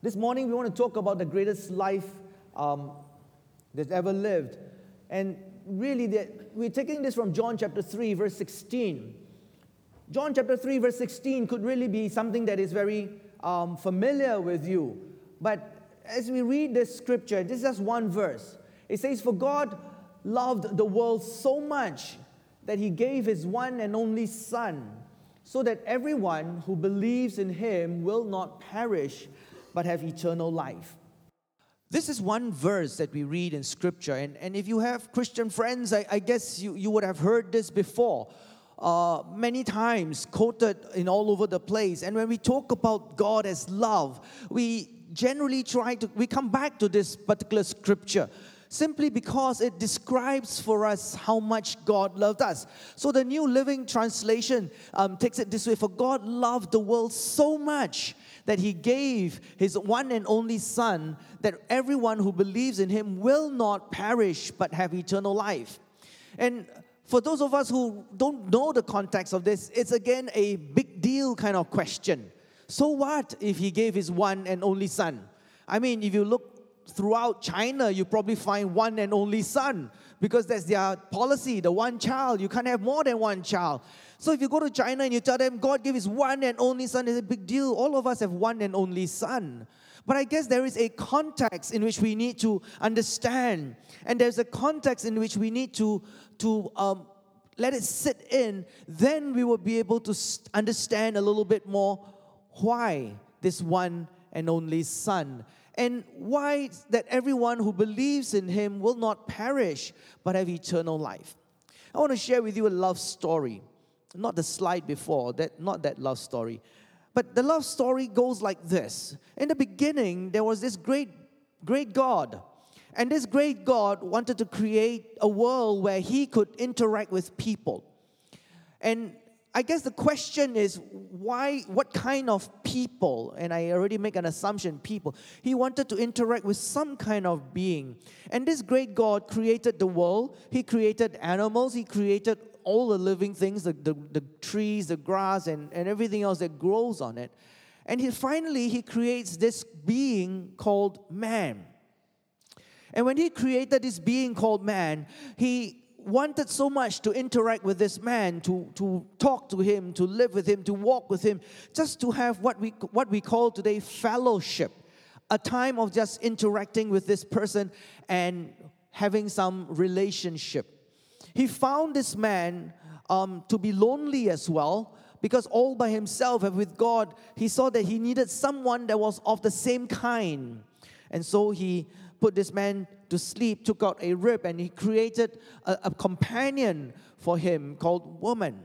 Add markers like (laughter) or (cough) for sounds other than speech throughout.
This morning, we want to talk about the greatest life um, that's ever lived. And really, we're taking this from John chapter 3, verse 16. John chapter 3, verse 16 could really be something that is very um, familiar with you. But as we read this scripture, this is just one verse. It says, For God loved the world so much that he gave his one and only Son, so that everyone who believes in him will not perish, but have eternal life. This is one verse that we read in Scripture. And, and if you have Christian friends, I, I guess you, you would have heard this before. Uh, many times quoted in all over the place. And when we talk about God as love, we generally try to, we come back to this particular scripture simply because it describes for us how much God loved us. So the New Living Translation um, takes it this way For God loved the world so much that he gave his one and only Son, that everyone who believes in him will not perish but have eternal life. And for those of us who don't know the context of this, it's again a big deal kind of question. So what if he gave his one and only son? I mean, if you look throughout China, you probably find one and only son because that's their policy, the one child. You can't have more than one child. So if you go to China and you tell them God gave his one and only son, it's a big deal. All of us have one and only son. But I guess there is a context in which we need to understand, and there's a context in which we need to, to um, let it sit in. Then we will be able to understand a little bit more why this one and only Son and why that everyone who believes in him will not perish but have eternal life. I want to share with you a love story. Not the slide before, that not that love story. But the love story goes like this. In the beginning, there was this great great God. And this great God wanted to create a world where he could interact with people. And I guess the question is why, what kind of people? And I already make an assumption people. He wanted to interact with some kind of being. And this great God created the world, He created animals, He created all the living things, the, the, the trees, the grass, and, and everything else that grows on it. And he, finally, He creates this being called man. And when He created this being called man, He wanted so much to interact with this man, to, to talk to him, to live with him, to walk with him, just to have what we, what we call today fellowship, a time of just interacting with this person and having some relationship. He found this man um, to be lonely as well because all by himself and with God, he saw that he needed someone that was of the same kind. And so he put this man to sleep, took out a rib, and he created a, a companion for him called woman.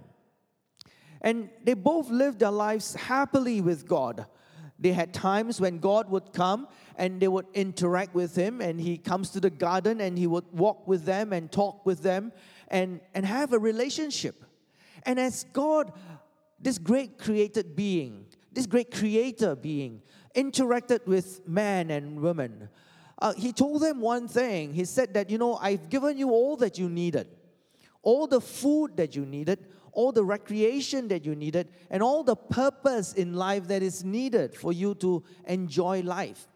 And they both lived their lives happily with God. They had times when God would come and they would interact with him, and he comes to the garden and he would walk with them and talk with them and, and have a relationship. And as God, this great created being, this great creator being, interacted with man and woman, uh, he told them one thing. He said that, you know, I've given you all that you needed, all the food that you needed, all the recreation that you needed, and all the purpose in life that is needed for you to enjoy life.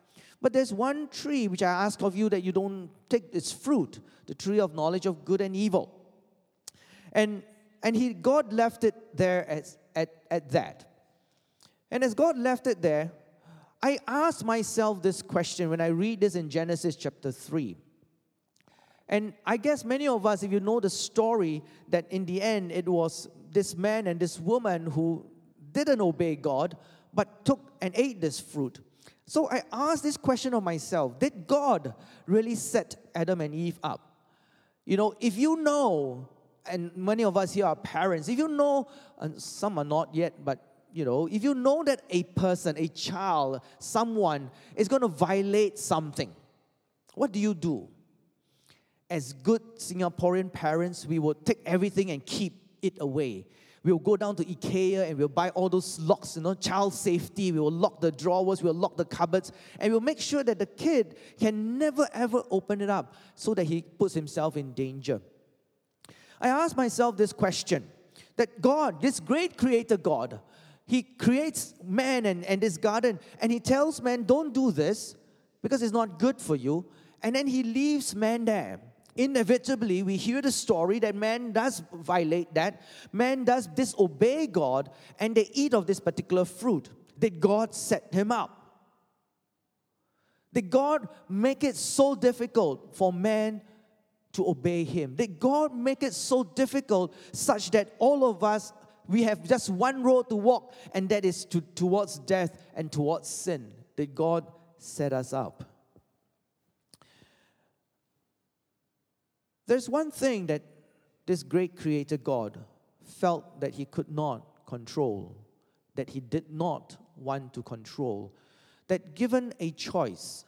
But there's one tree which I ask of you that you don't take its fruit, the tree of knowledge of good and evil. And and he God left it there as, at, at that. And as God left it there, I ask myself this question when I read this in Genesis chapter 3. And I guess many of us, if you know the story, that in the end it was this man and this woman who didn't obey God, but took and ate this fruit. So I ask this question of myself Did God really set Adam and Eve up? You know, if you know, and many of us here are parents, if you know, and some are not yet, but you know, if you know that a person, a child, someone is going to violate something, what do you do? As good Singaporean parents, we will take everything and keep it away. We'll go down to IKEA and we'll buy all those locks, you know, child safety. We will lock the drawers, we'll lock the cupboards, and we'll make sure that the kid can never ever open it up so that he puts himself in danger. I ask myself this question that God, this great creator God, he creates man and, and this garden, and he tells man, Don't do this because it's not good for you. And then he leaves man there. Inevitably, we hear the story that man does violate that. Man does disobey God, and they eat of this particular fruit. Did God set him up? Did God make it so difficult for man to obey him? Did God make it so difficult such that all of us we have just one road to walk and that is to, towards death and towards sin? Did God set us up? There's one thing that this great creator God felt that he could not control, that he did not want to control, that given a choice,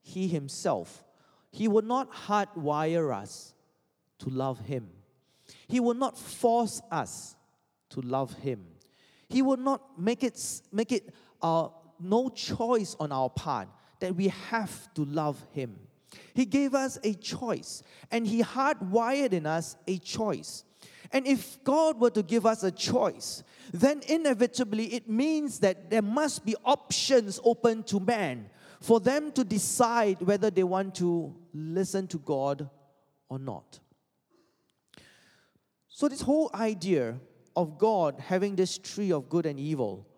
he himself, he would not hardwire us to love him. He will not force us to love him. He will not make it, make it uh, no choice on our part that we have to love him. He gave us a choice, and He hardwired in us a choice. And if God were to give us a choice, then inevitably it means that there must be options open to man for them to decide whether they want to listen to God or not. So, this whole idea of God having this tree of good and evil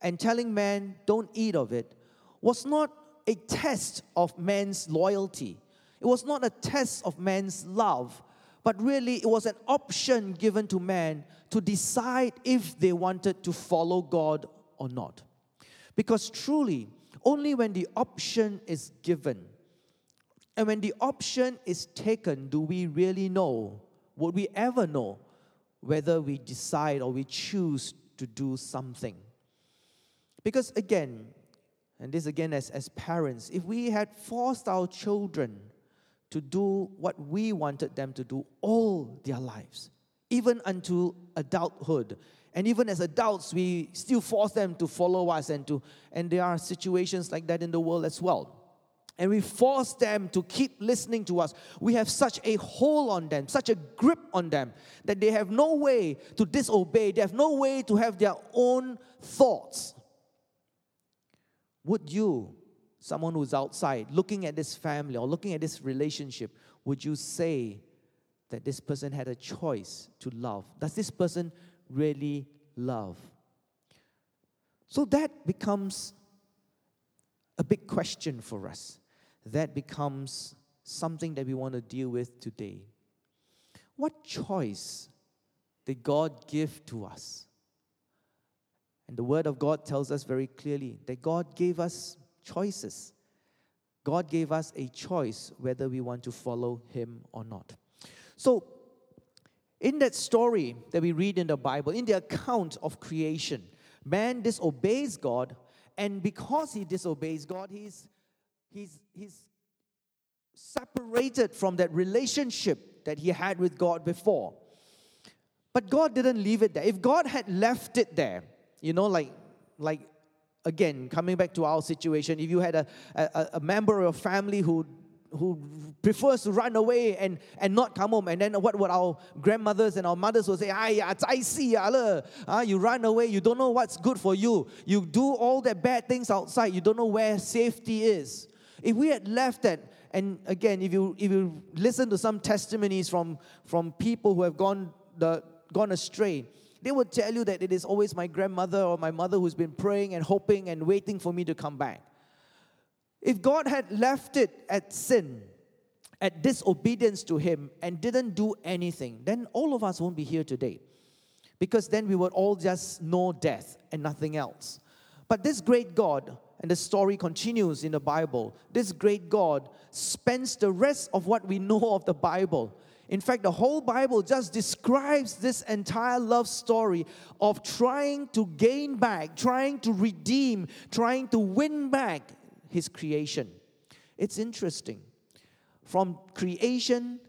and telling man, don't eat of it, was not a test of man's loyalty. It was not a test of man's love, but really it was an option given to man to decide if they wanted to follow God or not. Because truly, only when the option is given and when the option is taken do we really know, would we ever know whether we decide or we choose to do something. Because again, and this again as, as parents, if we had forced our children to do what we wanted them to do all their lives, even until adulthood, and even as adults, we still force them to follow us, and to and there are situations like that in the world as well. And we force them to keep listening to us. We have such a hold on them, such a grip on them, that they have no way to disobey. They have no way to have their own thoughts. Would you, someone who's outside, looking at this family or looking at this relationship, would you say that this person had a choice to love? Does this person really love? So that becomes a big question for us. That becomes something that we want to deal with today. What choice did God give to us? And the Word of God tells us very clearly that God gave us choices. God gave us a choice whether we want to follow Him or not. So, in that story that we read in the Bible, in the account of creation, man disobeys God, and because he disobeys God, he's, he's, he's separated from that relationship that he had with God before. But God didn't leave it there. If God had left it there, you know, like, like again, coming back to our situation, if you had a, a, a member of your family who who prefers to run away and, and not come home. And then what would our grandmothers and our mothers will say, I see, ah, you run away, you don't know what's good for you. You do all the bad things outside, you don't know where safety is. If we had left that, and again, if you if you listen to some testimonies from, from people who have gone the gone astray, they would tell you that it is always my grandmother or my mother who's been praying and hoping and waiting for me to come back. If God had left it at sin, at disobedience to Him, and didn't do anything, then all of us won't be here today. Because then we would all just know death and nothing else. But this great God, and the story continues in the Bible, this great God spends the rest of what we know of the Bible in fact, the whole Bible just describes this entire love story of trying to gain back, trying to redeem, trying to win back his creation. It's interesting. From creation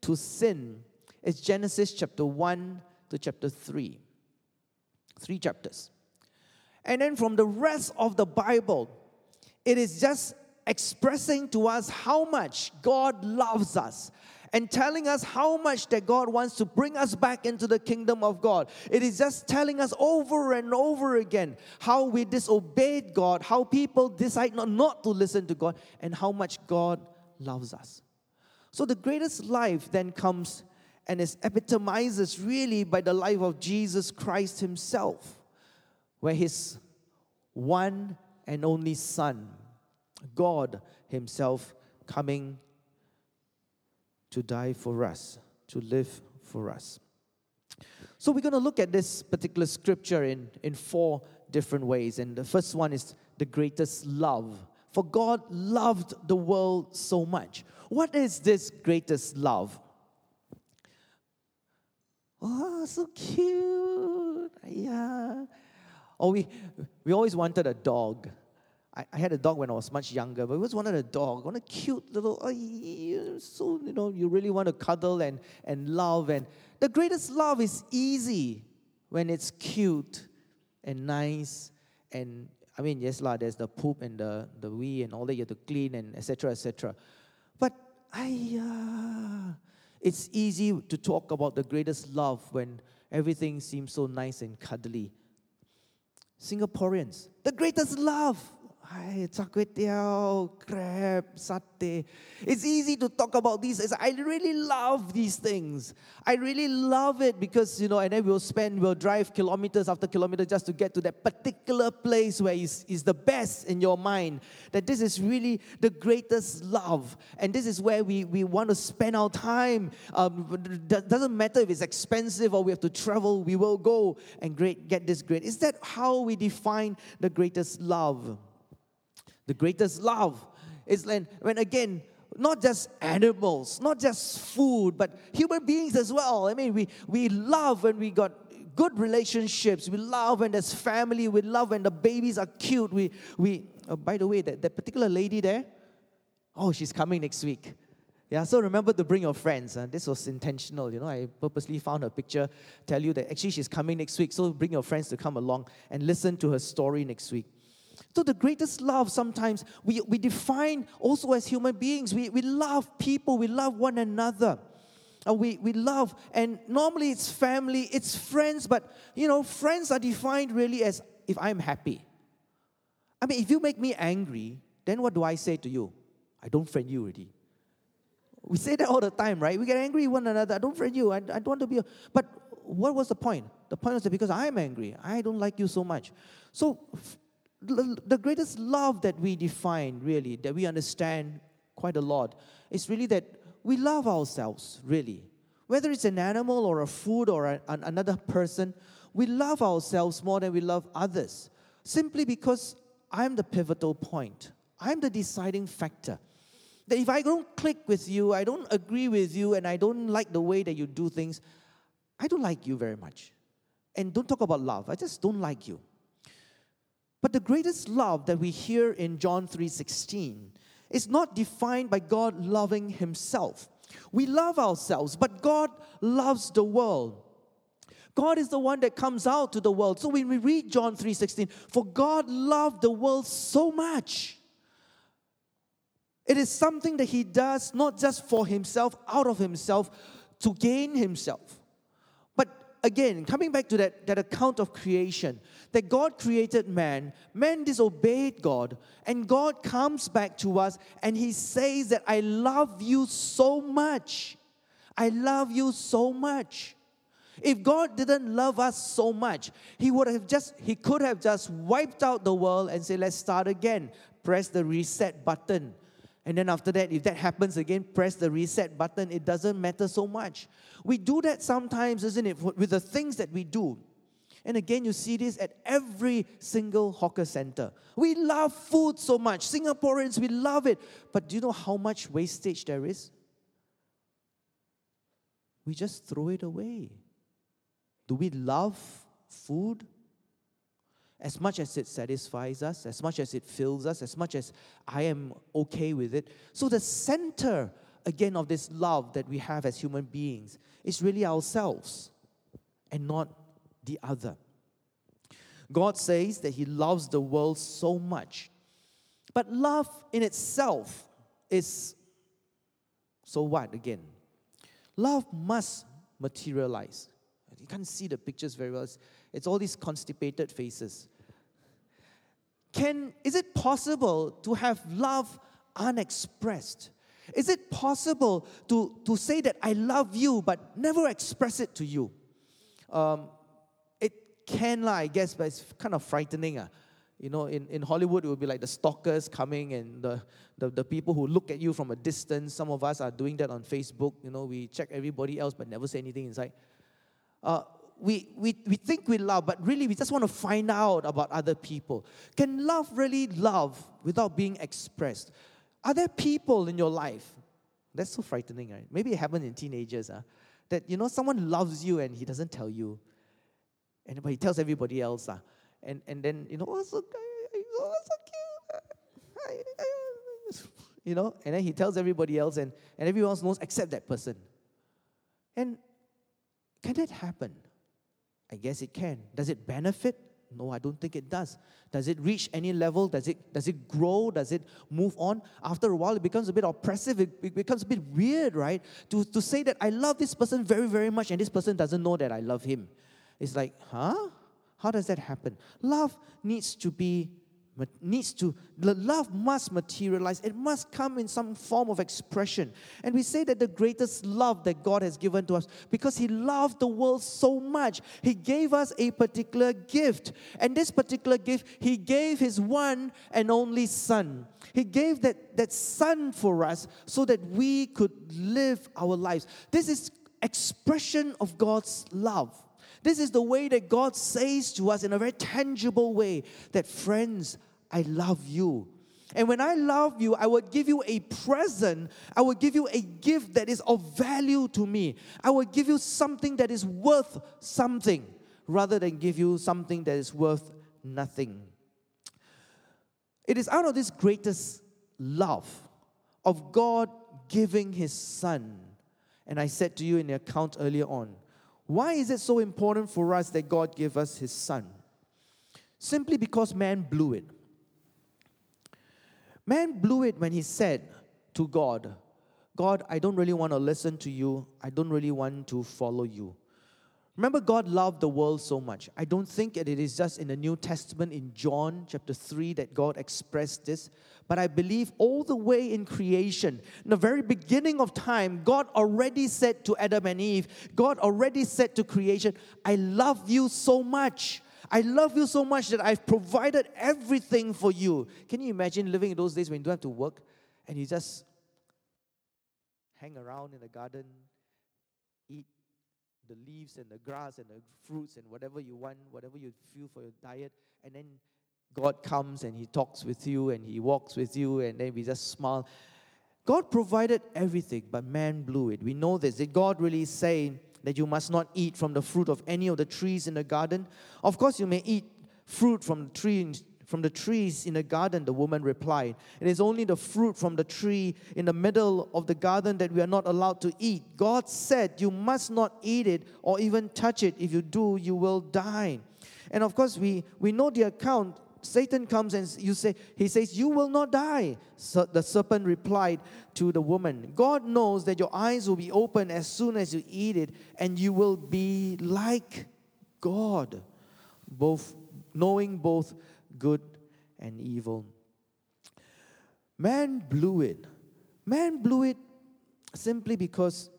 to sin, it's Genesis chapter 1 to chapter 3. Three chapters. And then from the rest of the Bible, it is just expressing to us how much God loves us and telling us how much that God wants to bring us back into the kingdom of God. It is just telling us over and over again how we disobeyed God, how people decide not, not to listen to God, and how much God loves us. So the greatest life then comes and is epitomizes really by the life of Jesus Christ himself, where his one and only Son, God himself, coming to die for us, to live for us. So we're going to look at this particular scripture in, in four different ways. And the first one is the greatest love. For God loved the world so much. What is this greatest love? Oh, so cute. Yeah. Oh, we, we always wanted a dog. I, I had a dog when I was much younger, but we always wanted a dog. I want a cute little, so, you know, you really want to cuddle and, and love. And the greatest love is easy when it's cute and nice. And I mean, yes, lah, there's the poop and the, the wee and all that you have to clean and etc. etc. But I, it's easy to talk about the greatest love when everything seems so nice and cuddly. Singaporeans, the greatest love Hi, char kway crab, satay. It's easy to talk about these. I really love these things. I really love it because, you know, and then we'll spend, we'll drive kilometers after kilometers just to get to that particular place where is, is the best in your mind. That this is really the greatest love. And this is where we, we want to spend our time. Um, doesn't matter if it's expensive or we have to travel, we will go and great, get this great. Is that how we define the greatest love? The greatest love is when, when again, not just animals, not just food, but human beings as well. I mean, we, we love when we got good relationships. We love when there's family. We love when the babies are cute. We, we oh, by the way, that, that particular lady there, oh, she's coming next week. Yeah, so remember to bring your friends. Uh, this was intentional, you know. I purposely found her picture, tell you that actually she's coming next week. So bring your friends to come along and listen to her story next week. So, the greatest love sometimes we, we define also as human beings. We, we love people, we love one another. Uh, we, we love, and normally it's family, it's friends, but you know, friends are defined really as if I'm happy. I mean, if you make me angry, then what do I say to you? I don't friend you already. We say that all the time, right? We get angry with one another. I don't friend you. I, I don't want to be. A, but what was the point? The point was that because I'm angry, I don't like you so much. So the greatest love that we define, really, that we understand quite a lot, is really that we love ourselves, really. Whether it's an animal or a food or a, an, another person, we love ourselves more than we love others. Simply because I'm the pivotal point, I'm the deciding factor. That if I don't click with you, I don't agree with you, and I don't like the way that you do things, I don't like you very much. And don't talk about love, I just don't like you. But the greatest love that we hear in John 3:16 is not defined by God loving himself. We love ourselves, but God loves the world. God is the one that comes out to the world. So when we read John 3:16, for God loved the world so much. It is something that he does not just for himself, out of himself, to gain himself again, coming back to that, that account of creation, that God created man, man disobeyed God, and God comes back to us and he says that I love you so much. I love you so much. If God didn't love us so much, he would have just he could have just wiped out the world and say let's start again. Press the reset button. And then after that, if that happens again, press the reset button. It doesn't matter so much. We do that sometimes, isn't it, with the things that we do. And again, you see this at every single hawker center. We love food so much. Singaporeans, we love it. But do you know how much wastage there is? We just throw it away. Do we love food? As much as it satisfies us, as much as it fills us, as much as I am okay with it. So, the center again of this love that we have as human beings is really ourselves and not the other. God says that He loves the world so much. But love in itself is so what again? Love must materialize. You can't see the pictures very well. It's, all these constipated faces. Can, is it possible to have love unexpressed? Is it possible to, to say that I love you but never express it to you? Um, it can, I guess, but it's kind of frightening. Uh. You know, in, in Hollywood, it would be like the stalkers coming and the, the, the people who look at you from a distance. Some of us are doing that on Facebook. You know, we check everybody else but never say anything inside. Uh, we, we, we think we love, but really we just want to find out about other people. Can love really love without being expressed? Are there people in your life? That's so frightening, right? Maybe it happened in teenagers, huh? that you know someone loves you and he doesn't tell you. And but he tells everybody else. Huh? And and then you know, oh so, oh, so cute. (laughs) You know, and then he tells everybody else, and, and everyone else knows except that person. And can that happen? I guess it can. Does it benefit? No, I don't think it does. Does it reach any level? Does it, does it grow? Does it move on? After a while, it becomes a bit oppressive. It, it becomes a bit weird, right? To, to say that I love this person very, very much and this person doesn't know that I love him. It's like, huh? How does that happen? Love needs to be needs to the love must materialize. It must come in some form of expression. And we say that the greatest love that god has given to us because he loved the world so much he gave us a particular gift. And this particular gift he gave his one and only son. He gave that, that son for us so that we could live our lives. This is expression of god's love this is the way that God says to us in a very tangible way that, friends, I love you. And when I love you, I would give you a present. I would give you a gift that is of value to me. I would give you something that is worth something rather than give you something that is worth nothing. It is out of this greatest love of God giving His Son. And I said to you in the account earlier on why is it so important for us that God gave us His Son? Simply because man blew it. Man blew it when he said to God, God, I don't really want to listen to you. I don't really want to follow you. Remember, God loved the world so much. I don't think it is just in the New Testament in John chapter 3 that God expressed this, but I believe all the way in creation, in the very beginning of time, God already said to Adam and Eve, God already said to creation, I love you so much. I love you so much that I've provided everything for you. Can you imagine living in those days when you don't have to work and you just hang around in the garden, eat the leaves and the grass and the fruits and whatever you want, whatever you feel for your diet, and then God comes and He talks with you and He walks with you, and then we just smile. God provided everything, but man blew it. We know this. Did God really say that you must not eat from the fruit of any of the trees in the garden? Of course, you may eat fruit from the tree from the trees in the garden, the woman replied. It is only the fruit from the tree in the middle of the garden that we are not allowed to eat. God said, You must not eat it or even touch it. If you do, you will die. And of course, we, we know the account. Satan comes and you say, he says, You will not die. So the serpent replied to the woman, God knows that your eyes will be open as soon as you eat it, and you will be like God, both knowing both good and evil. Man blew it. Man blew it simply because,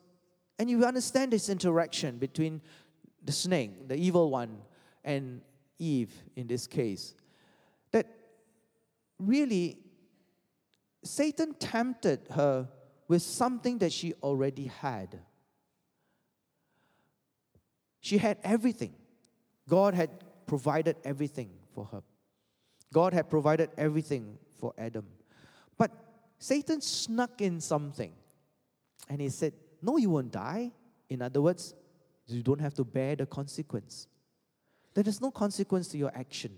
and you understand this interaction between the snake, the evil one, and Eve in this case, really Satan tempted her with something that she already had. She had everything. God had provided everything for her. God had provided everything for Adam. But Satan snuck in something. And he said, No, you won't die. In other words, you don't have to bear the consequence. There is no consequence to your action.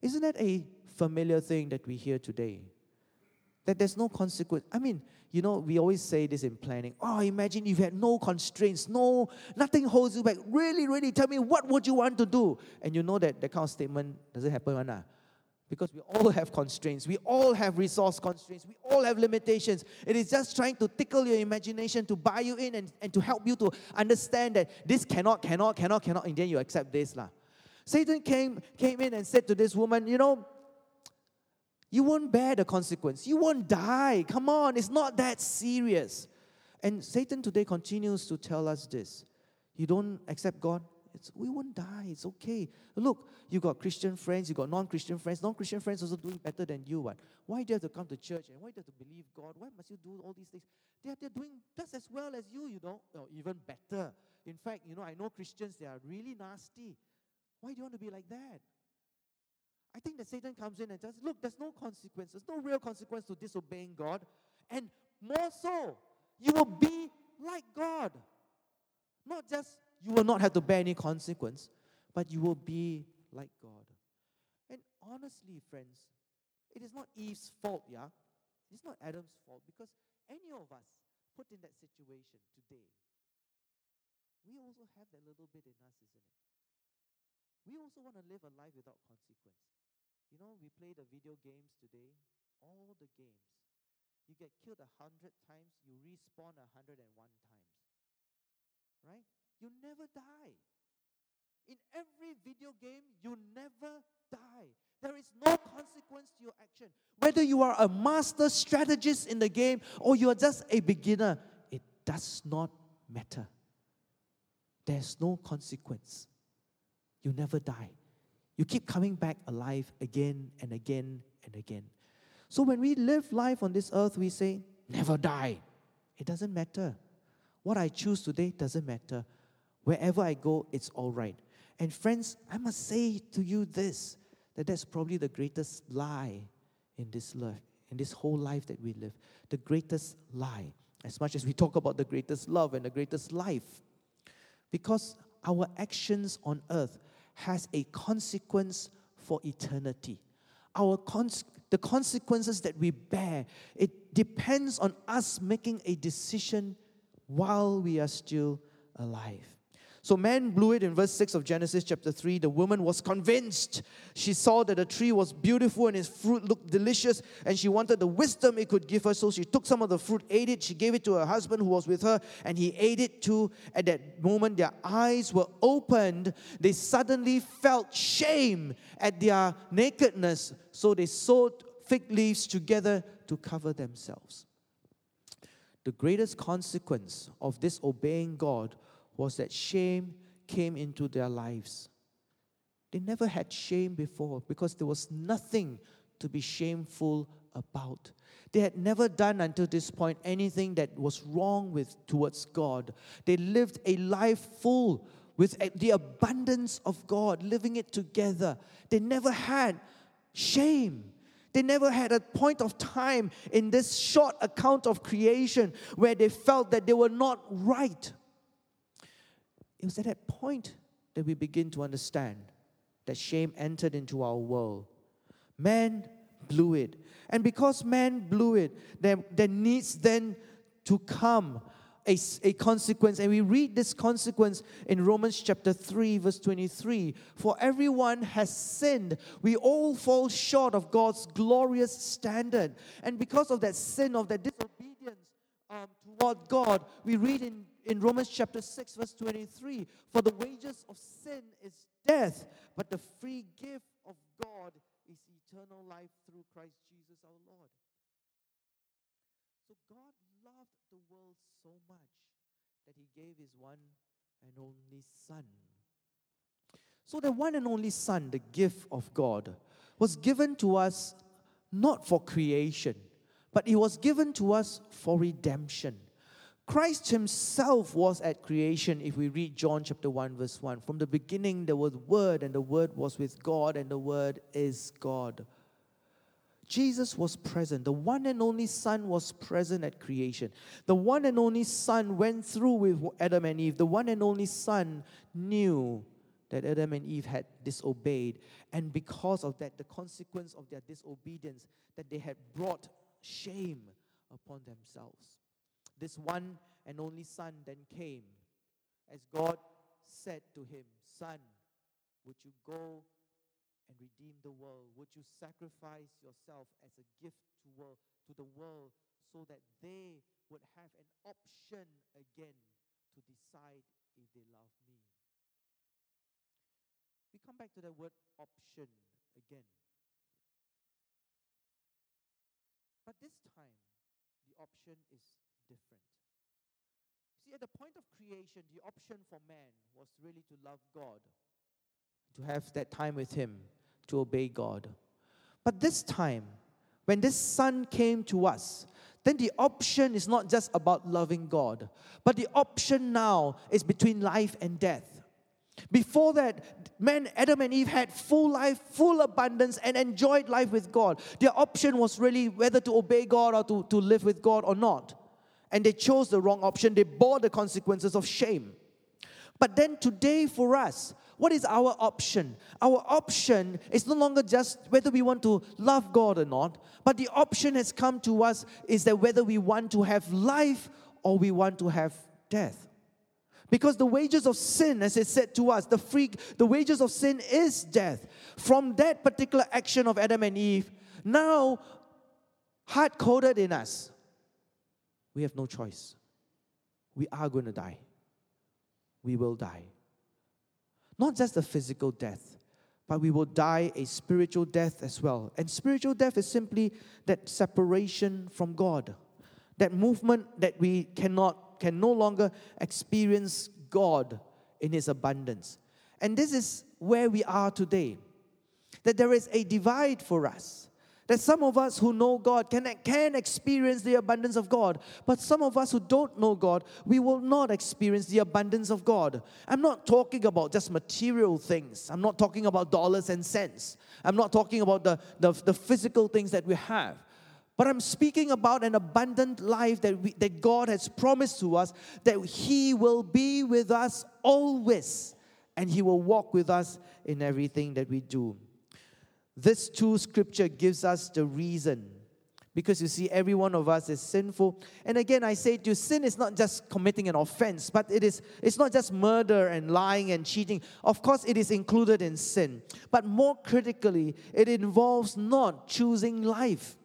Isn't that a familiar thing that we hear today? That there's no consequence. I mean, you know, we always say this in planning. Oh, imagine if you had no constraints, no, nothing holds you back. Really, really tell me what would you want to do? And you know that that kind of statement doesn't happen, right? Ah. Because we all have constraints. We all have resource constraints. We all have limitations. It is just trying to tickle your imagination to buy you in and, and to help you to understand that this cannot, cannot, cannot, cannot. And then you accept this. Lah. Satan came, came in and said to this woman, You know, you won't bear the consequence. You won't die. Come on, it's not that serious. And Satan today continues to tell us this. You don't accept God? It's, we won't die. It's okay. Look, you got Christian friends, you got non-Christian friends. Non-Christian friends also doing better than you. What? Why do you have to come to church and why do you have to believe God? Why must you do all these things? They are, they're doing just as well as you, you know, or even better. In fact, you know, I know Christians, they are really nasty. Why do you want to be like that? I think that Satan comes in and says, look, there's no consequence. There's no real consequence to disobeying God. And more so, you will be like God. Not just you will not have to bear any consequence, but you will be like God. And honestly, friends, it is not Eve's fault, yeah? It's not Adam's fault because any of us put in that situation today, we also have that little bit in us, isn't it? We also want to live a life without consequence. You know, we play the video games today, all the games. You get killed a hundred times, you respawn a hundred and one times. Right? You never die. In every video game, you never die. There is no consequence to your action. Whether you are a master strategist in the game or you are just a beginner, it does not matter. There's no consequence. You never die. You keep coming back alive again and again and again. So when we live life on this earth, we say, never die. It doesn't matter. What I choose today doesn't matter. Wherever I go, it's all right. And friends, I must say to you this that that's probably the greatest lie in this life, in this whole life that we live. The greatest lie. As much as we talk about the greatest love and the greatest life. Because our actions on earth has a consequence for eternity. Our cons- the consequences that we bear, it depends on us making a decision while we are still alive. So man blew it in verse 6 of Genesis chapter 3. The woman was convinced. She saw that the tree was beautiful and its fruit looked delicious, and she wanted the wisdom it could give her. So she took some of the fruit, ate it. She gave it to her husband who was with her, and he ate it too. At that moment, their eyes were opened. They suddenly felt shame at their nakedness. So they sewed fig leaves together to cover themselves. The greatest consequence of disobeying God was that shame came into their lives. They never had shame before because there was nothing to be shameful about. They had never done until this point anything that was wrong with towards God. They lived a life full with the abundance of God, living it together. They never had shame. They never had a point of time in this short account of creation where they felt that they were not right it was at that point that we begin to understand that shame entered into our world. Man blew it. And because man blew it, there, there needs then to come a, a consequence. And we read this consequence in Romans chapter 3, verse 23. For everyone has sinned. We all fall short of God's glorious standard. And because of that sin, of that disobedience um, toward God, we read in in Romans chapter 6, verse 23 For the wages of sin is death, but the free gift of God is eternal life through Christ Jesus our Lord. So God loved the world so much that he gave his one and only Son. So, the one and only Son, the gift of God, was given to us not for creation, but it was given to us for redemption. Christ himself was at creation if we read John chapter 1 verse 1. From the beginning there was word and the word was with God and the word is God. Jesus was present. The one and only Son was present at creation. The one and only Son went through with Adam and Eve. The one and only Son knew that Adam and Eve had disobeyed. And because of that, the consequence of their disobedience, that they had brought shame upon themselves this one and only son then came as God said to him, Son, would you go and redeem the world? Would you sacrifice yourself as a gift to, world, to the world so that they would have an option again to decide if they love me? We come back to the word option again. But this time, the option is different. See, at the point of creation, the option for man was really to love God, to have that time with Him, to obey God. But this time, when this Son came to us, then the option is not just about loving God, but the option now is between life and death. Before that, man, Adam and Eve had full life, full abundance, and enjoyed life with God. Their option was really whether to obey God or to, to live with God or not. And they chose the wrong option. They bore the consequences of shame. But then today, for us, what is our option? Our option is no longer just whether we want to love God or not, but the option has come to us is that whether we want to have life or we want to have death. Because the wages of sin, as it said to us, the free, the wages of sin is death. From that particular action of Adam and Eve, now hard coded in us, we have no choice. We are going to die. We will die. Not just a physical death, but we will die a spiritual death as well. And spiritual death is simply that separation from God, that movement that we cannot can no longer experience God in His abundance. And this is where we are today. That there is a divide for us. That some of us who know God can, can experience the abundance of God, but some of us who don't know God, we will not experience the abundance of God. I'm not talking about just material things, I'm not talking about dollars and cents, I'm not talking about the, the, the physical things that we have. But I'm speaking about an abundant life that, we, that God has promised to us, that He will be with us always, and He will walk with us in everything that we do. This too, scripture gives us the reason. Because you see, every one of us is sinful. And again, I say to you, sin is not just committing an offense, but it is it's not just murder and lying and cheating. Of course, it is included in sin. But more critically, it involves not choosing life.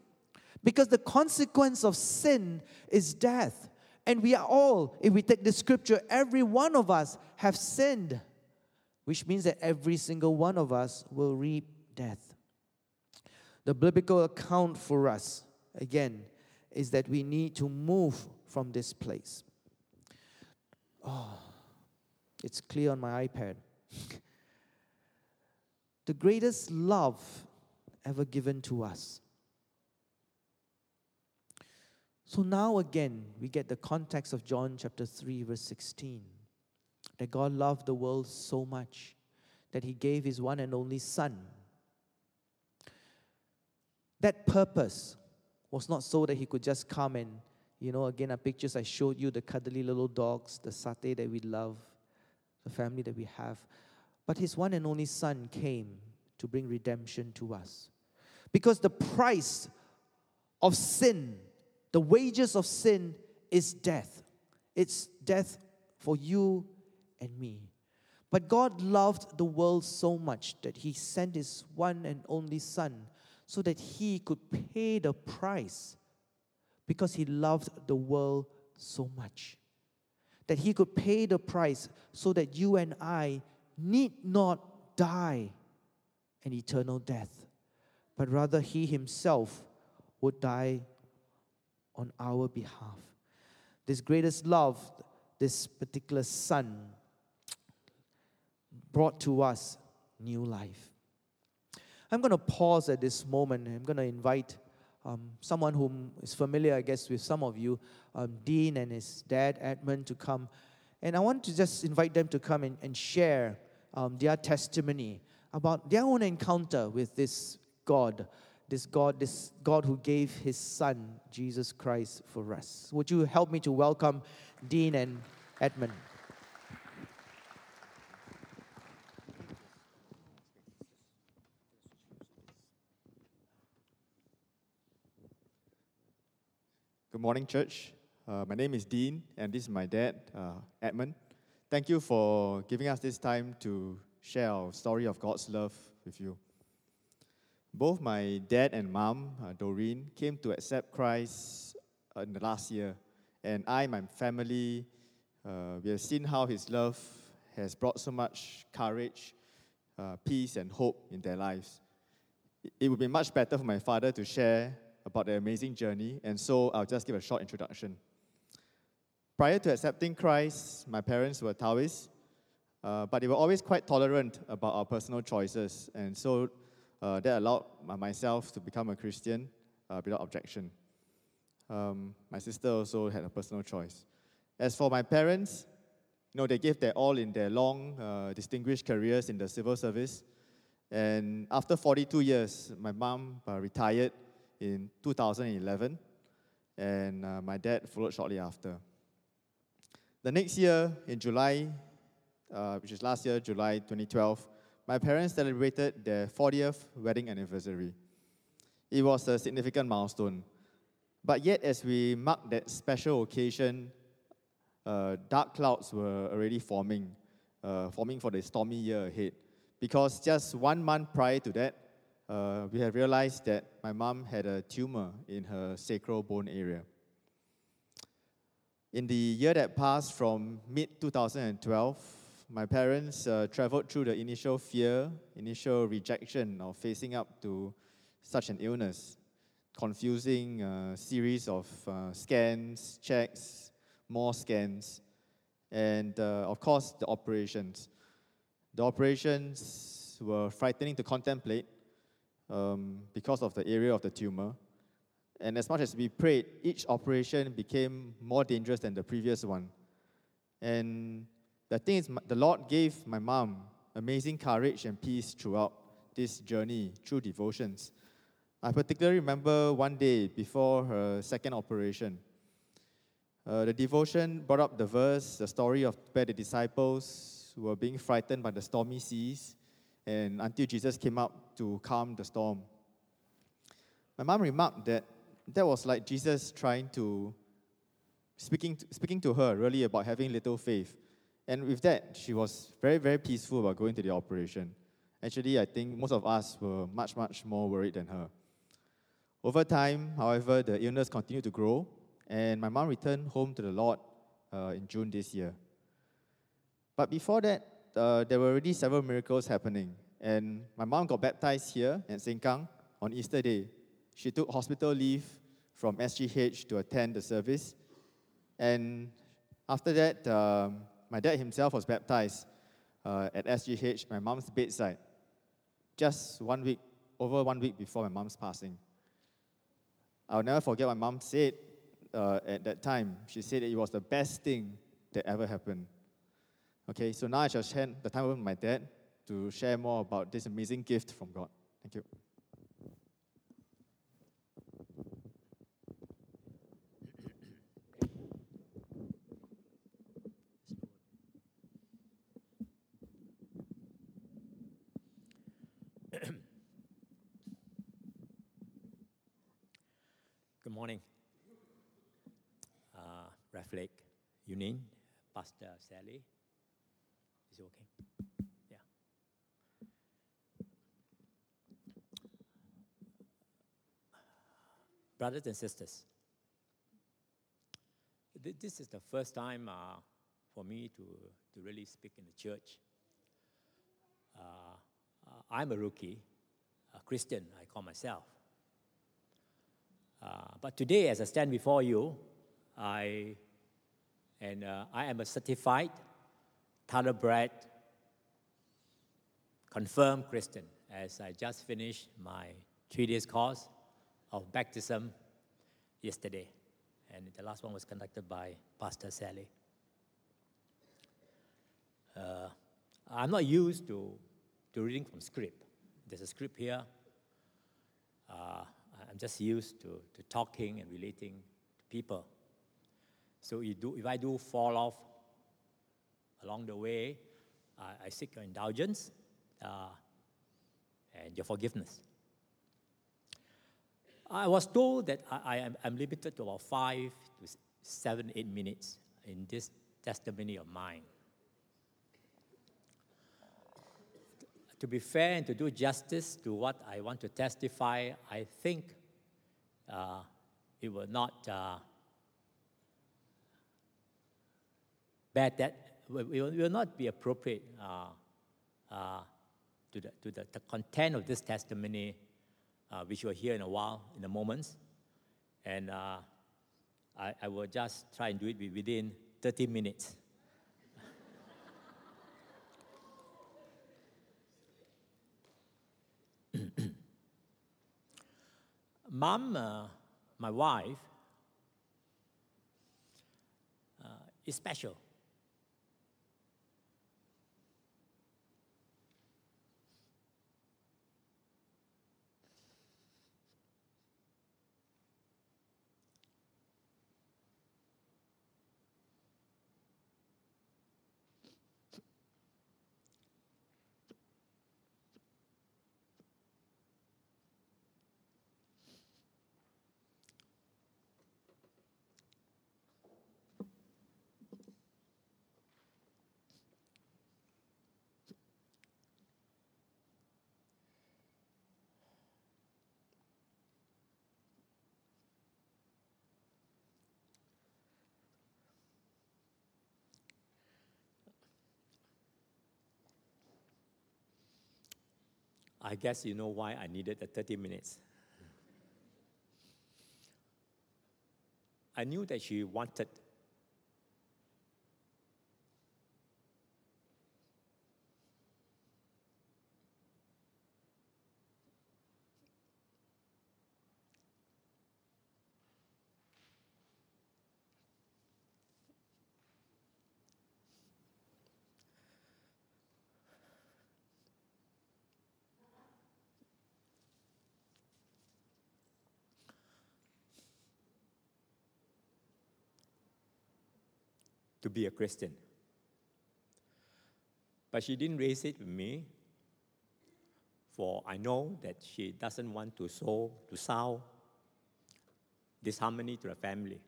Because the consequence of sin is death. And we are all, if we take the scripture, every one of us have sinned, which means that every single one of us will reap death. The biblical account for us, again, is that we need to move from this place. Oh, it's clear on my iPad. (laughs) the greatest love ever given to us So now again, we get the context of John chapter 3, verse 16. That God loved the world so much that he gave his one and only Son. That purpose was not so that he could just come and, you know, again, our pictures I showed you the cuddly little dogs, the satay that we love, the family that we have. But his one and only Son came to bring redemption to us. Because the price of sin the wages of sin is death. It's death for you and me. But God loved the world so much that He sent His one and only Son so that He could pay the price because He loved the world so much. That He could pay the price so that you and I need not die an eternal death, but rather He Himself would die on our behalf. This greatest love, this particular Son, brought to us new life. I'm going to pause at this moment. I'm going to invite um, someone whom is familiar, I guess, with some of you, um, Dean and his dad, Edmund, to come. And I want to just invite them to come and, and share um, their testimony about their own encounter with this God this God, this God who gave his son, Jesus Christ, for us. Would you help me to welcome Dean and Edmund? Morning, church. Uh, my name is Dean, and this is my dad, uh, Edmund. Thank you for giving us this time to share our story of God's love with you. Both my dad and mom, uh, Doreen, came to accept Christ uh, in the last year. And I, my family, uh, we have seen how His love has brought so much courage, uh, peace, and hope in their lives. It- It would be much better for my father to share about their amazing journey, and so I'll just give a short introduction. Prior to accepting Christ, my parents were Taoists, uh, but they were always quite tolerant about our personal choices, and so uh, that allowed myself to become a Christian uh, without objection. Um, my sister also had a personal choice. As for my parents, you know, they gave their all in their long, uh, distinguished careers in the civil service. And after 42 years, my mom uh, retired in 2011, and uh, my dad followed shortly after. The next year, in July, uh, which is last year, July 2012, my parents celebrated their 40th wedding anniversary. It was a significant milestone. But yet, as we marked that special occasion, uh, dark clouds were already forming, uh, forming for the stormy year ahead. Because just one month prior to that, uh, we had realized that my mom had a tumor in her sacral bone area. In the year that passed from mid 2012, my parents uh, traveled through the initial fear, initial rejection of facing up to such an illness, confusing uh, series of uh, scans, checks, more scans, and uh, of course the operations. The operations were frightening to contemplate um, because of the area of the tumor. And as much as we prayed, each operation became more dangerous than the previous one. And the thing is, the Lord gave my mom amazing courage and peace throughout this journey through devotions. I particularly remember one day before her second operation. Uh, the devotion brought up the verse, the story of where the disciples were being frightened by the stormy seas, and until Jesus came up to calm the storm. My mom remarked that that was like Jesus trying to speaking to, speaking to her really about having little faith. And with that, she was very, very peaceful about going to the operation. Actually, I think most of us were much, much more worried than her. Over time, however, the illness continued to grow, and my mom returned home to the Lord uh, in June this year. But before that, uh, there were already several miracles happening. And my mom got baptized here at Sengkang on Easter Day. She took hospital leave from SGH to attend the service. And after that, um, my dad himself was baptized uh, at SGH, my mom's bedside, just one week, over one week before my mom's passing. I'll never forget what my mom said uh, at that time. She said it was the best thing that ever happened. Okay, so now I shall share the time with my dad to share more about this amazing gift from God. Thank you. Good morning. Uh, Reflect Union, Pastor Sally. Is it okay? Yeah. Brothers and sisters, thi- this is the first time uh, for me to, to really speak in the church. Uh, I'm a rookie, a Christian, I call myself. Uh, but today, as I stand before you, I and uh, I am a certified, thoroughbred, confirmed Christian. As I just finished my three days course of baptism yesterday, and the last one was conducted by Pastor Sally. Uh, I'm not used to, to reading from script. There's a script here. Uh, I'm just used to, to talking and relating to people. So you do, if I do fall off along the way, I I seek your indulgence uh, and your forgiveness. I was told that I, I am I'm limited to about five to seven, eight minutes in this testimony of mine. to be fair and to do justice to what I want to testify, I think uh, it will not uh, bad that will, will, not be appropriate uh, uh, to, the, to the, the content of this testimony, uh, which you'll hear in a while, in a moment. And uh, I, I will just try and do it within 30 minutes. (coughs) Mom, uh, my wife, uh, is special. I guess you know why I needed the 30 minutes. I knew that she wanted be a Christian. But she didn't raise it with me, for I know that she doesn't want to sow, to sow disharmony to the family.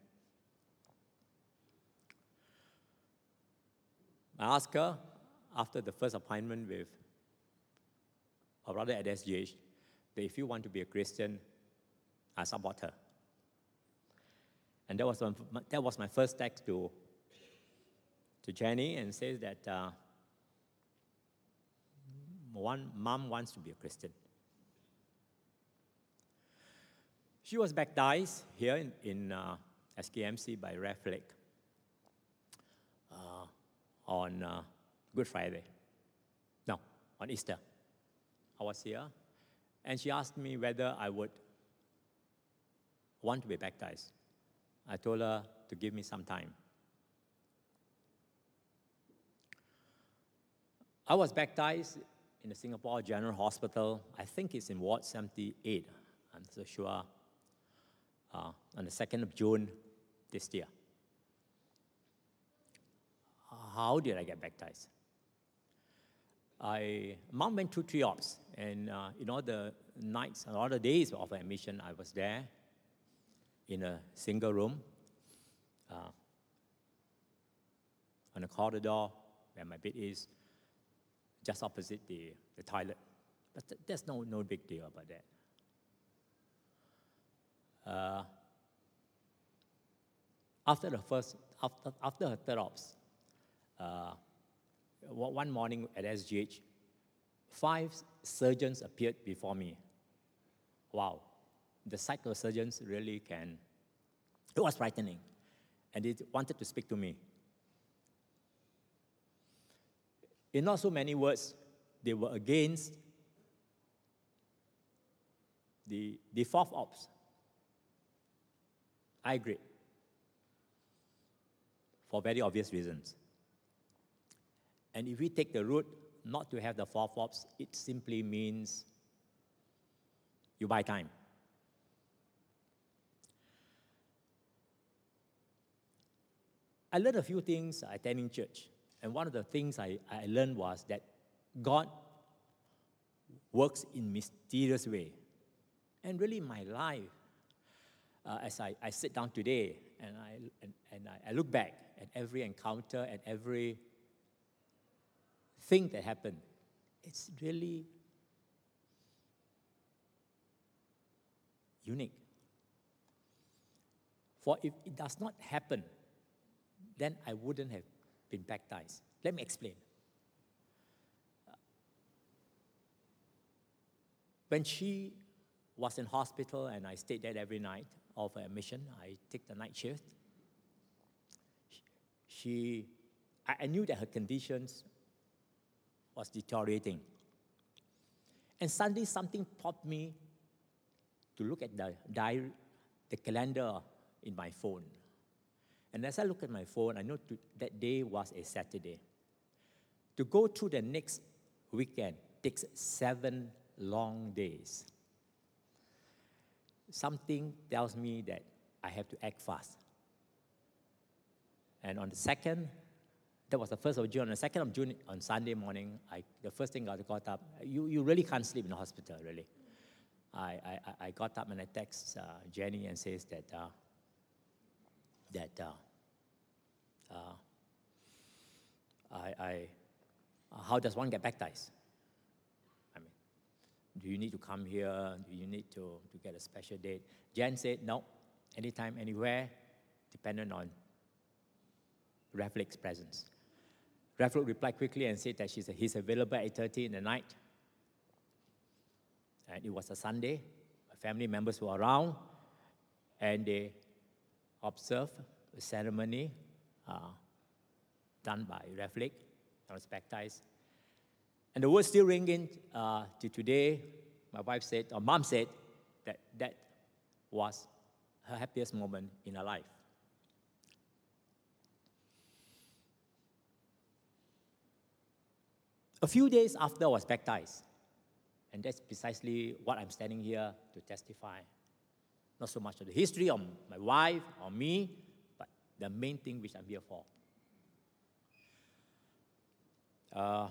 I asked her after the first appointment with a brother at SGH that if you want to be a Christian, I support her. And that was, my, that was my first text to to Jenny and says that uh, one mom wants to be a Christian. She was baptized here in, in uh, SKMC by Rev Lake uh, on uh, Good Friday. No, on Easter. I was here, and she asked me whether I would want to be baptized. I told her to give me some time. I was baptized in the Singapore General Hospital. I think it's in Ward 78. I'm so sure. Uh, on the 2nd of June this year. How did I get baptized? I, mom went to three ops, and uh, in all the nights and all the days of admission, I was there in a single room uh, on a corridor where my bed is just opposite the, the toilet. But th- there's no, no big deal about that. Uh, after the first, after, after her third ops, uh, one morning at SGH, five surgeons appeared before me. Wow, the sight of surgeons really can, it was frightening. And they wanted to speak to me. In not so many words, they were against the, the fourth ops. I agree. For very obvious reasons. And if we take the route not to have the fourth ops, it simply means you buy time. I learned a few things attending church. And one of the things I, I learned was that God works in mysterious way. And really, my life, uh, as I, I sit down today and, I, and, and I, I look back at every encounter and every thing that happened, it's really unique. For if it does not happen, then I wouldn't have been baptized. Let me explain. When she was in hospital and I stayed there every night of her admission, I take the night shift. She, I, knew that her conditions was deteriorating. And suddenly something prompted me to look at the diary, the calendar in my phone. And as I look at my phone, I know that day was a Saturday. To go through the next weekend takes seven long days. Something tells me that I have to act fast. And on the second, that was the first of June. On the second of June, on Sunday morning, I, the first thing I got up, you, you really can't sleep in the hospital, really. I, I, I got up and I text uh, Jenny and says that, uh, that uh, uh I, I, how does one get baptized? I mean, do you need to come here? Do you need to, to get a special date? Jen said, no, anytime, anywhere, dependent on Reflex presence. Reflex replied quickly and said that she's, he's available at 8.30 in the night. And it was a Sunday. My family members were around and they observed the ceremony uh, done by was baptized. And the word still ringing uh, to today. My wife said, or mom said, that that was her happiest moment in her life. A few days after I was baptized, and that's precisely what I'm standing here to testify. Not so much of the history of my wife or me, the main thing which I'm here for. Uh,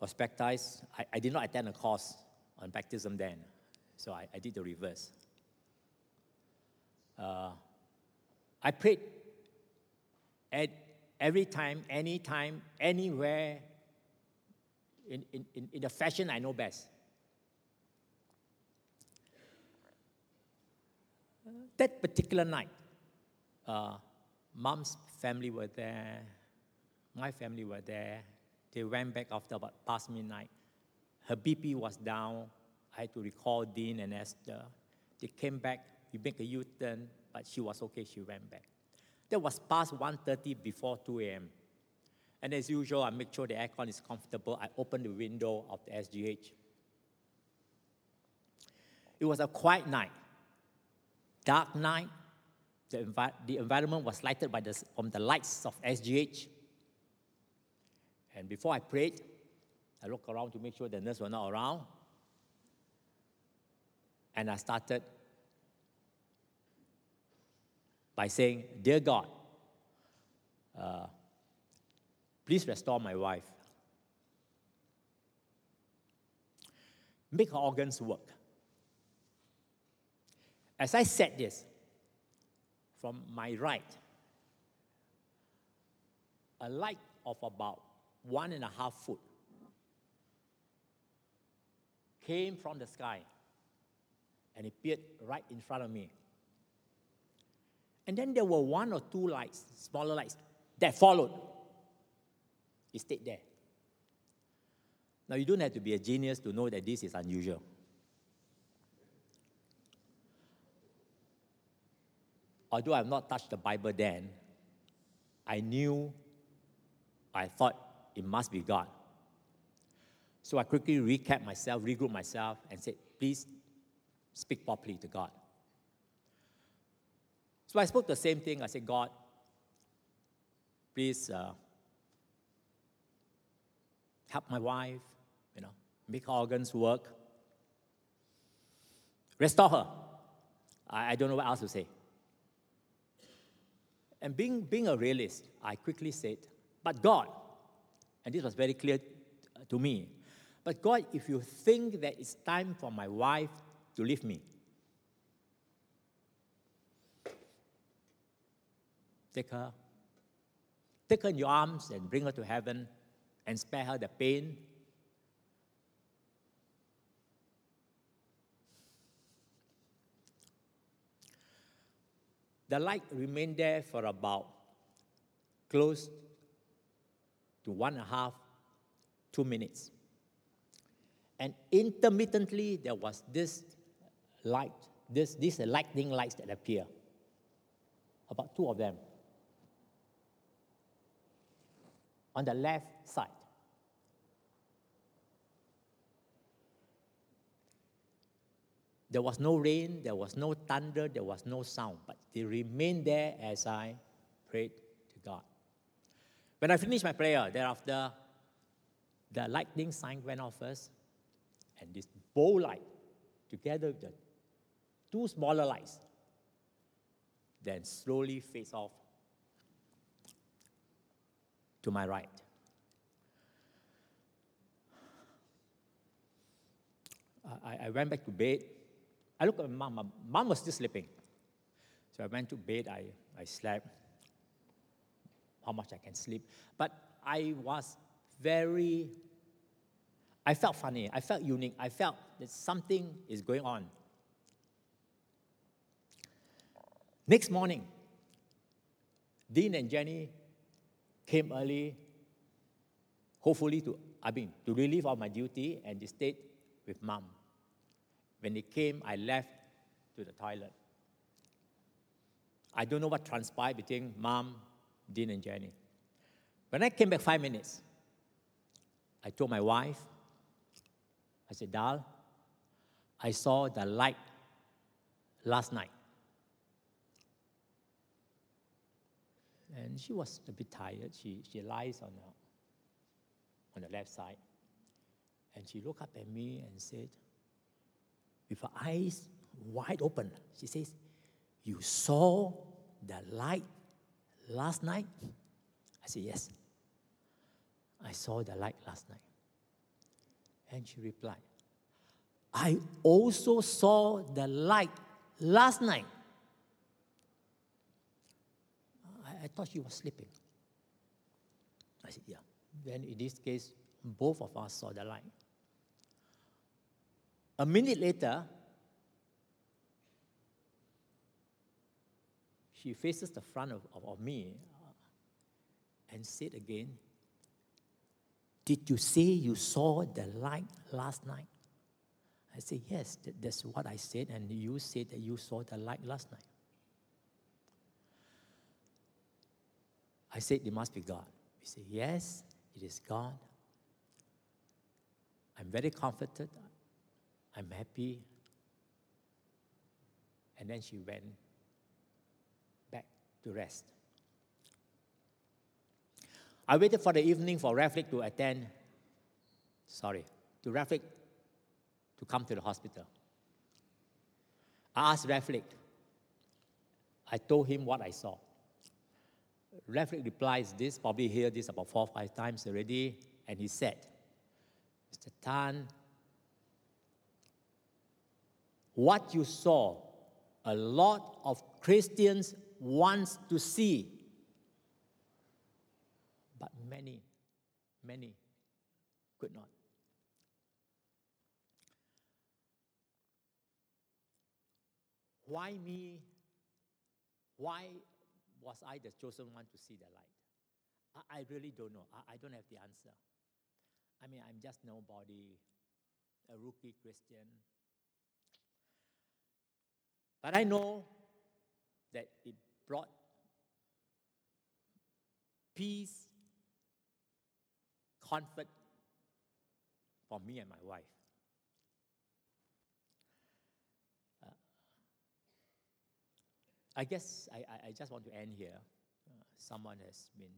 was baptized. I, I, did not attend a course on baptism then, so I, I did the reverse. Uh, I prayed at every time, anytime, anywhere, in, in, in, in the fashion I know best. That particular night, uh, mom's family were there, my family were there. They went back after about past midnight. Her BP was down. I had to recall Dean and Esther. They came back. We make a U-turn, but she was okay. She went back. That was past 1.30 before 2 a.m. And as usual, I make sure the aircon is comfortable. I open the window of the SGH. It was a quiet night, dark night. The, envi- the environment was lighted by the, from the lights of SGH. And before I prayed, I looked around to make sure the nurse were not around. And I started by saying, Dear God, uh, please restore my wife. Make her organs work. As I said this, from my right, a light of about one and a half foot came from the sky and appeared right in front of me. And then there were one or two lights, smaller lights, that followed. It stayed there. Now, you don't have to be a genius to know that this is unusual. Although I have not touched the Bible then, I knew, I thought it must be God. So I quickly recapped myself, regrouped myself, and said, please speak properly to God. So I spoke the same thing. I said, God, please uh, help my wife, you know, make her organs work, restore her. I, I don't know what else to say. And being, being a realist, I quickly said, but God, and this was very clear to me, but God, if you think that it's time for my wife to leave me, Take her. Take her in your arms and bring her to heaven and spare her the pain. The light remained there for about close to one and a half, two minutes. And intermittently, there was this light, this, these lightning lights that appear. About two of them. On the left side. There was no rain, there was no thunder, there was no sound, but they remained there as I prayed to God. When I finished my prayer, thereafter, the lightning sign went off first, and this bow light, together with the two smaller lights, then slowly fades off to my right. I, I went back to bed. I looked at my mom. My mom was still sleeping. So I went to bed. I, I slept how much I can sleep. But I was very, I felt funny. I felt unique. I felt that something is going on. Next morning, Dean and Jenny came early, hopefully to, I mean, to relieve of my duty, and they stayed with mom. When they came, I left to the toilet. I don't know what transpired between mom, Dean, and Jenny. When I came back five minutes, I told my wife, I said, Dal, I saw the light last night. And she was a bit tired. She, she lies on the, on the left side. And she looked up at me and said, with her eyes wide open, she says, You saw the light last night? I said, Yes. I saw the light last night. And she replied, I also saw the light last night. I, I thought she was sleeping. I said, Yeah. Then in this case, both of us saw the light. A minute later, she faces the front of, of, of me uh, and said again, Did you say you saw the light last night? I said, Yes, that, that's what I said, and you said that you saw the light last night. I said, It must be God. He said, Yes, it is God. I'm very comforted. I'm happy. And then she went to rest. I waited for the evening for Raflik to attend, sorry, to Raflik to come to the hospital. I asked Raflik, I told him what I saw. Raflik replies this, probably hear this about four or five times already, and he said, Mr. Tan, what you saw, a lot of Christians wants to see, but many, many could not. Why me? Why was I the chosen one to see the light? I, I really don't know. I, I don't have the answer. I mean, I'm just nobody, a rookie Christian. But I know that it brought peace, comfort for me and my wife. Uh, I guess I, I, I, just want to end here. Uh, someone has been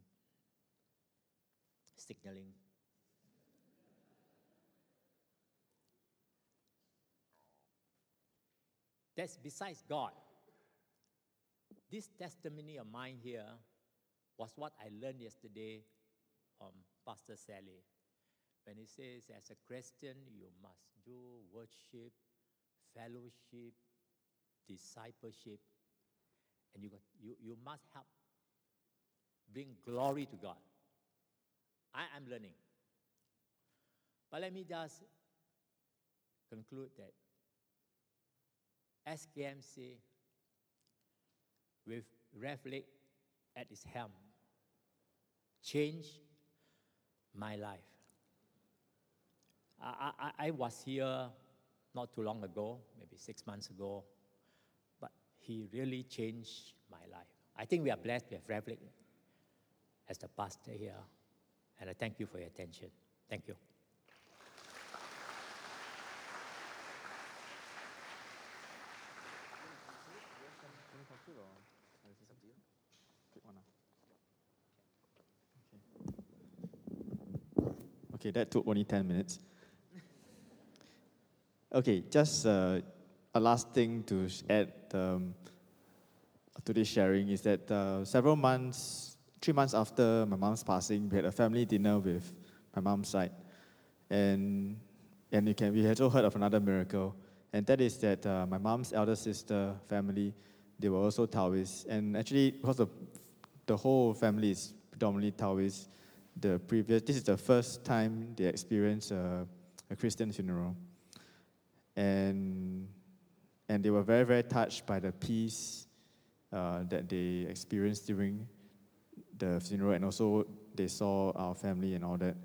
signaling That's besides God. This testimony of mine here was what I learned yesterday from Pastor Sally. When he says, as a Christian, you must do worship, fellowship, discipleship, and you, got, you, you must help bring glory to God. I am learning. But let me just conclude that SKMC, with Lake at its helm, changed my life. I, I, I was here not too long ago, maybe six months ago, but he really changed my life. I think we are blessed to have Rev as the pastor here, and I thank you for your attention. Thank you. That took only 10 minutes. Okay, just uh, a last thing to add um, to this sharing is that uh, several months, three months after my mom's passing, we had a family dinner with my mom's side. And, and you can, we also heard of another miracle, and that is that uh, my mom's elder sister family, they were also Taoists. And actually, because the, the whole family is predominantly Taoist, the previous, this is the first time they experienced a, a Christian funeral. And, and they were very, very touched by the peace uh, that they experienced during the funeral, and also they saw our family and all that.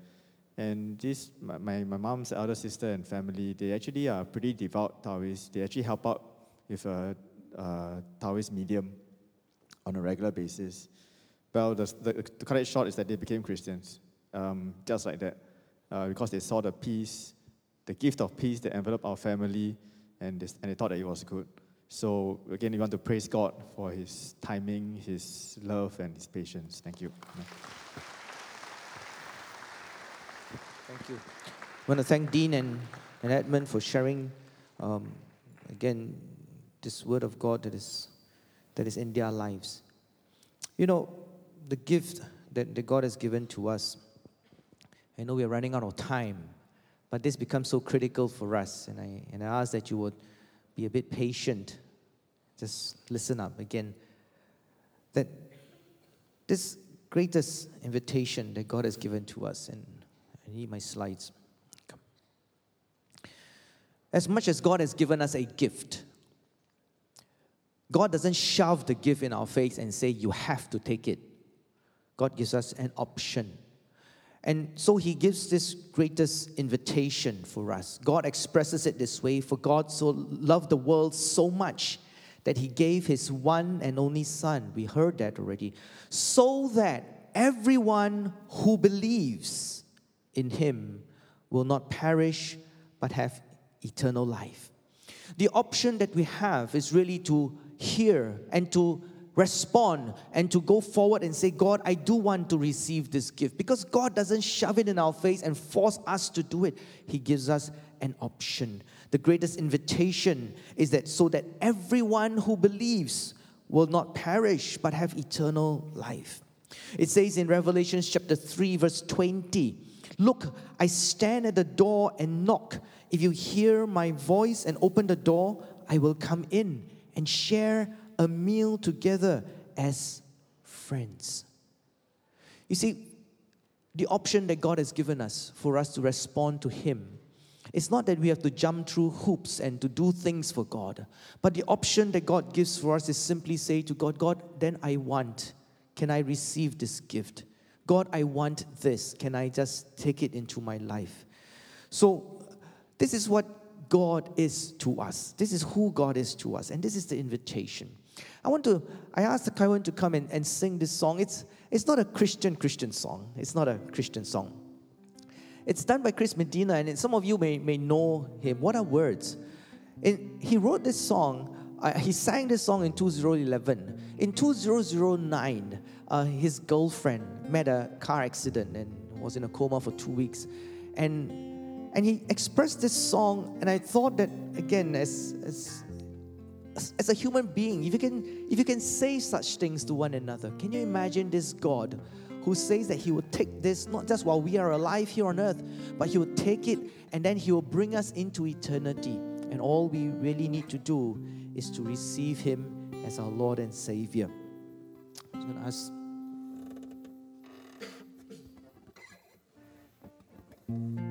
And this, my, my, mom's elder sister and family, they actually are pretty devout Taoists. They actually help out with a, a Taoist medium on a regular basis. Well, the, the, to cut it short is that they became Christians, um, just like that, uh, because they saw the peace, the gift of peace that enveloped our family, and they, and they thought that it was good. So again, we want to praise God for His timing, His love, and His patience. Thank you. Thank you. I want to thank Dean and, and Edmund for sharing, um, again, this word of God that is, that is in their lives. You know, the gift that, that God has given to us, I know we are running out of time, but this becomes so critical for us. And I, and I ask that you would be a bit patient. Just listen up again. That this greatest invitation that God has given to us, and I need my slides. As much as God has given us a gift, God doesn't shove the gift in our face and say, You have to take it. God gives us an option. And so he gives this greatest invitation for us. God expresses it this way For God so loved the world so much that he gave his one and only Son. We heard that already. So that everyone who believes in him will not perish but have eternal life. The option that we have is really to hear and to respond and to go forward and say, God, I do want to receive this gift. Because God doesn't shove it in our face and force us to do it, He gives us an option. The greatest invitation is that so that everyone who believes will not perish but have eternal life. It says in Revelation chapter 3, verse 20, Look, I stand at the door and knock. If you hear my voice and open the door, I will come in and share a meal together as friends. You see, the option that God has given us for us to respond to Him. It's not that we have to jump through hoops and to do things for God, but the option that God gives for us is simply say to God, God, then I want. Can I receive this gift? God, I want this. Can I just take it into my life? So, this is what God is to us. This is who God is to us. And this is the invitation. I want to, I asked the Kaiwan to come and, and sing this song. It's, it's not a Christian Christian song. It's not a Christian song. It's done by Chris Medina, and some of you may, may know him. What are words? And he wrote this song, uh, he sang this song in 2011. In 2009, uh, his girlfriend met a car accident and was in a coma for two weeks. And, and he expressed this song, and I thought that, again, as, as as a human being, if you can if you can say such things to one another, can you imagine this God who says that he will take this not just while we are alive here on earth, but he will take it and then he will bring us into eternity. And all we really need to do is to receive him as our Lord and Savior. I'm going to ask Anytime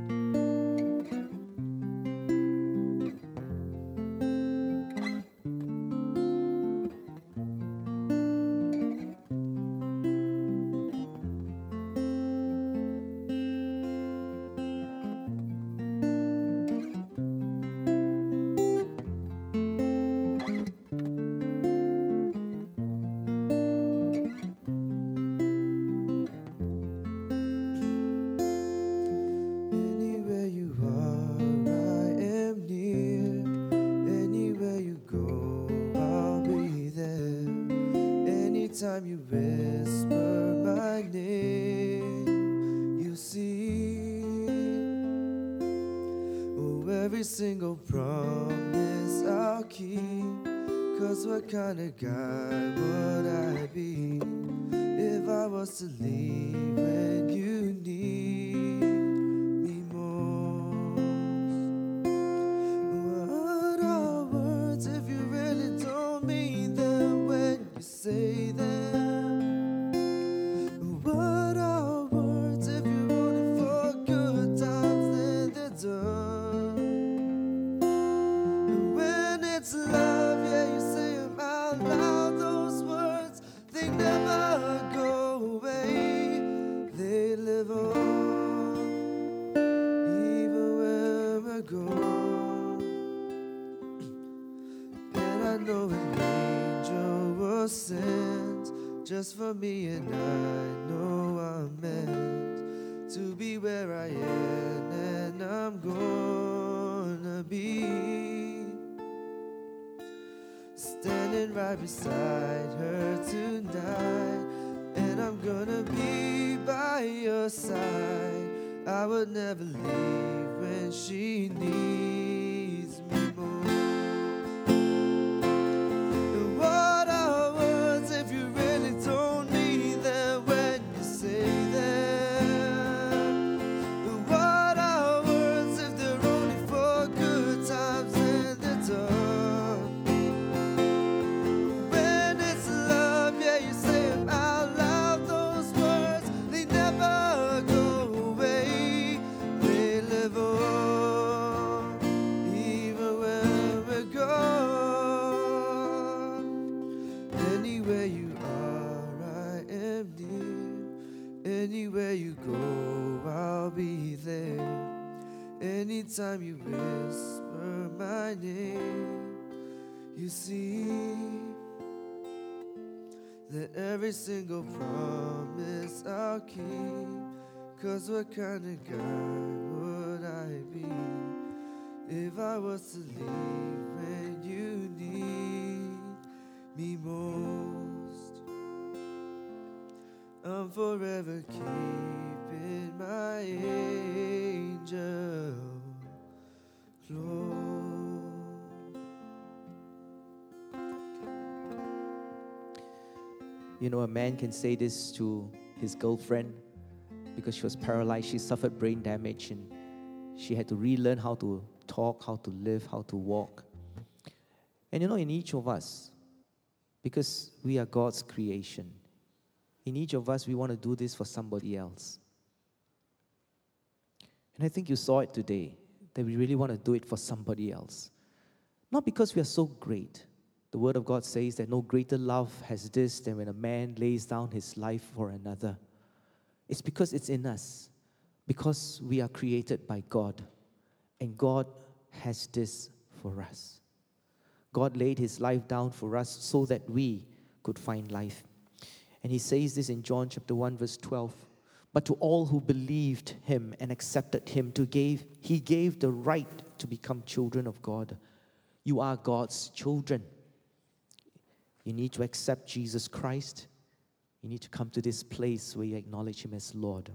every single promise I'll keep. Cause what kind of guy would I be if I was to leave when you need standing right Anywhere you are, I am near. Anywhere you go, I'll be there. Anytime you whisper my name, you see that every single promise I'll keep. Cause what kind of guy would I be if I was to leave me most? I'm forever keeping my angel close. You know, a man can say this to his girlfriend because she was paralyzed. She suffered brain damage and she had to relearn how to talk, how to live, how to walk. And you know, in each of us, because we are God's creation, in each of us, we want to do this for somebody else. And I think you saw it today that we really want to do it for somebody else. Not because we are so great. The Word of God says that no greater love has this than when a man lays down his life for another. It's because it's in us, because we are created by God, and God has this for us. God laid his life down for us so that we could find life. And he says this in John chapter 1 verse 12. But to all who believed him and accepted him to gave he gave the right to become children of God. You are God's children. You need to accept Jesus Christ. You need to come to this place where you acknowledge him as Lord.